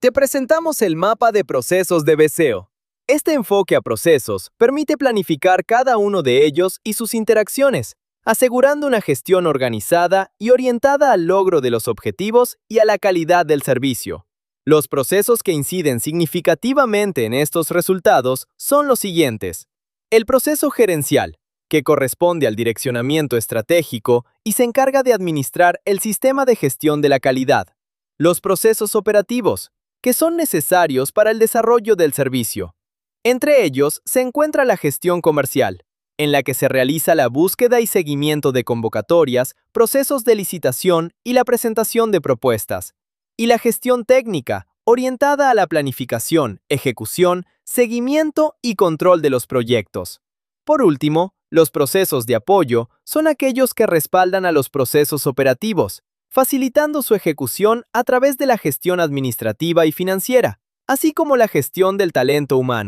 Te presentamos el mapa de procesos de BSEO. Este enfoque a procesos permite planificar cada uno de ellos y sus interacciones, asegurando una gestión organizada y orientada al logro de los objetivos y a la calidad del servicio. Los procesos que inciden significativamente en estos resultados son los siguientes. El proceso gerencial, que corresponde al direccionamiento estratégico y se encarga de administrar el sistema de gestión de la calidad. Los procesos operativos, que son necesarios para el desarrollo del servicio. Entre ellos se encuentra la gestión comercial, en la que se realiza la búsqueda y seguimiento de convocatorias, procesos de licitación y la presentación de propuestas, y la gestión técnica, orientada a la planificación, ejecución, seguimiento y control de los proyectos. Por último, los procesos de apoyo son aquellos que respaldan a los procesos operativos, facilitando su ejecución a través de la gestión administrativa y financiera, así como la gestión del talento humano.